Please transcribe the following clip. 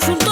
Çünkü